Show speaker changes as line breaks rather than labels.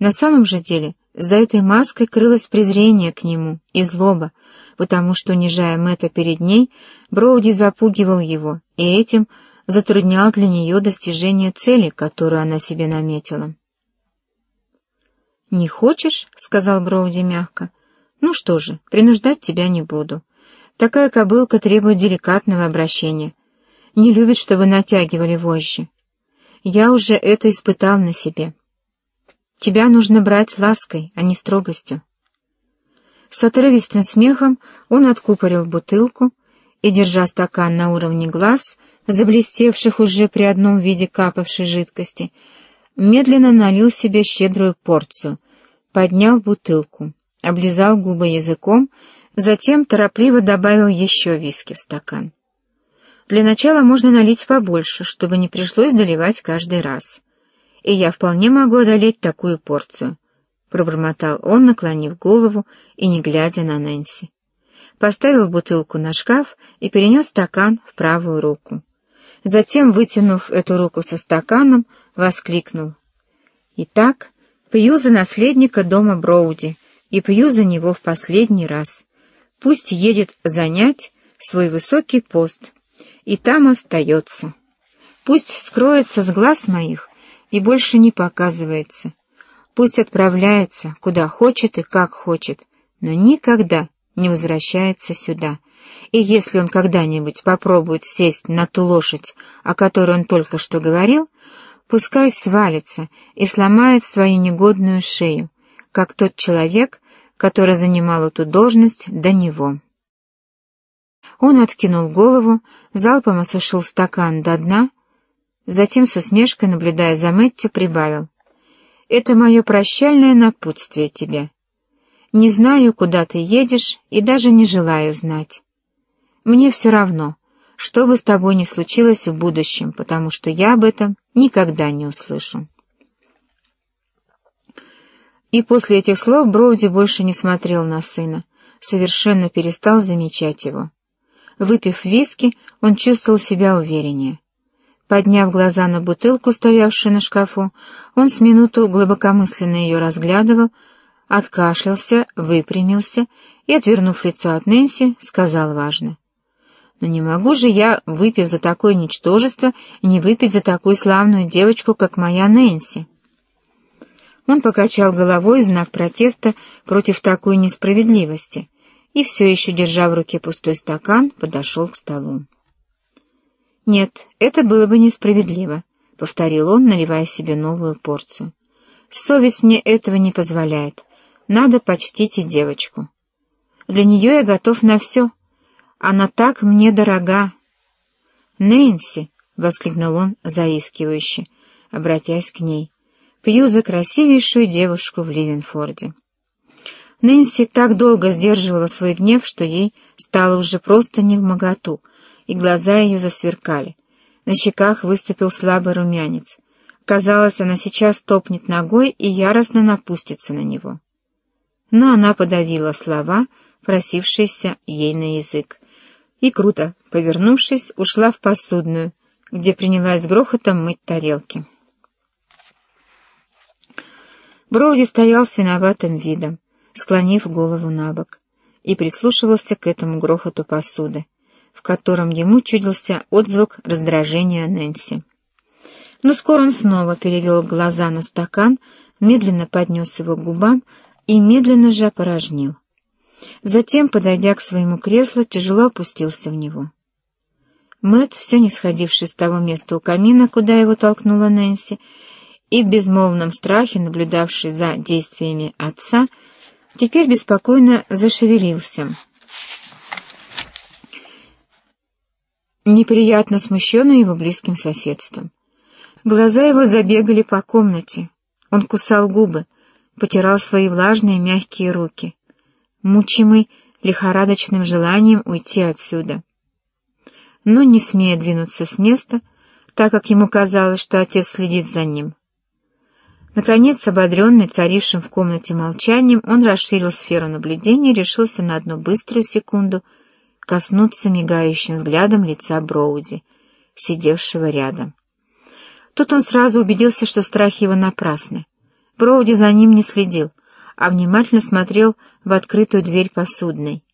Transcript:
На самом же деле за этой маской крылось презрение к нему и злоба, потому что, унижая Мэтта перед ней, Броуди запугивал его и этим затруднял для нее достижение цели, которую она себе наметила. «Не хочешь?» — сказал Броуди мягко. «Ну что же, принуждать тебя не буду. Такая кобылка требует деликатного обращения. Не любит, чтобы натягивали вожжи. Я уже это испытал на себе. Тебя нужно брать лаской, а не строгостью». С отрывистым смехом он откупорил бутылку и, держа стакан на уровне глаз, заблестевших уже при одном виде капавшей жидкости, медленно налил себе щедрую порцию, поднял бутылку, облизал губы языком, затем торопливо добавил еще виски в стакан. Для начала можно налить побольше, чтобы не пришлось доливать каждый раз. И я вполне могу одолеть такую порцию, — пробормотал он, наклонив голову и не глядя на Нэнси. Поставил бутылку на шкаф и перенес стакан в правую руку. Затем, вытянув эту руку со стаканом, воскликнул. «Итак, пью за наследника дома Броуди и пью за него в последний раз. Пусть едет занять свой высокий пост, и там остается. Пусть скроется с глаз моих и больше не показывается. Пусть отправляется, куда хочет и как хочет, но никогда не возвращается сюда» и если он когда-нибудь попробует сесть на ту лошадь, о которой он только что говорил, пускай свалится и сломает свою негодную шею, как тот человек, который занимал эту должность до него. Он откинул голову, залпом осушил стакан до дна, затем с усмешкой, наблюдая за Мэттью, прибавил. «Это мое прощальное напутствие тебе. Не знаю, куда ты едешь, и даже не желаю знать. Мне все равно, что бы с тобой ни случилось в будущем, потому что я об этом никогда не услышу. И после этих слов Броуди больше не смотрел на сына, совершенно перестал замечать его. Выпив виски, он чувствовал себя увереннее. Подняв глаза на бутылку, стоявшую на шкафу, он с минуту глубокомысленно ее разглядывал, откашлялся, выпрямился и, отвернув лицо от Нэнси, сказал важно. Но не могу же я, выпив за такое ничтожество, не выпить за такую славную девочку, как моя Нэнси. Он покачал головой в знак протеста против такой несправедливости и, все еще держа в руке пустой стакан, подошел к столу. «Нет, это было бы несправедливо», — повторил он, наливая себе новую порцию. «Совесть мне этого не позволяет. Надо почтить и девочку. Для нее я готов на все». Она так мне дорога. Нэнси, — воскликнул он заискивающе, обратясь к ней, — пью за красивейшую девушку в Ливенфорде. Нэнси так долго сдерживала свой гнев, что ей стало уже просто не в моготу, и глаза ее засверкали. На щеках выступил слабый румянец. Казалось, она сейчас топнет ногой и яростно напустится на него. Но она подавила слова, просившиеся ей на язык, и, круто повернувшись, ушла в посудную, где принялась грохотом мыть тарелки. Броуди стоял с виноватым видом, склонив голову на бок, и прислушивался к этому грохоту посуды, в котором ему чудился отзвук раздражения Нэнси. Но скоро он снова перевел глаза на стакан, медленно поднес его к губам и медленно же опорожнил. Затем, подойдя к своему креслу, тяжело опустился в него. Мэт, все не сходивший с того места у камина, куда его толкнула Нэнси, и в безмолвном страхе, наблюдавший за действиями отца, теперь беспокойно зашевелился. Неприятно смущенный его близким соседством. Глаза его забегали по комнате. Он кусал губы, потирал свои влажные мягкие руки — мучимый лихорадочным желанием уйти отсюда. Но не смея двинуться с места, так как ему казалось, что отец следит за ним. Наконец, ободренный царившим в комнате молчанием, он расширил сферу наблюдения и решился на одну быструю секунду коснуться мигающим взглядом лица Броуди, сидевшего рядом. Тут он сразу убедился, что страхи его напрасны. Броуди за ним не следил, а внимательно смотрел в открытую дверь посудной.